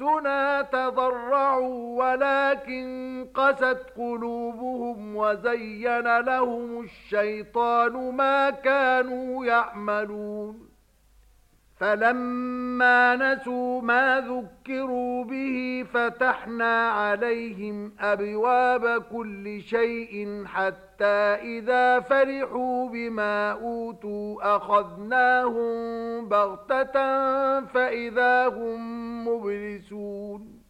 بأسنا تضرعوا ولكن قست قلوبهم وزين لهم الشيطان ما كانوا يعملون فلما نسوا ما ذكروا به فتحنا عليهم أبواب كل شيء حتى إذا فرحوا بما أوتوا أخذناهم بغتة فإذا هم مبلسون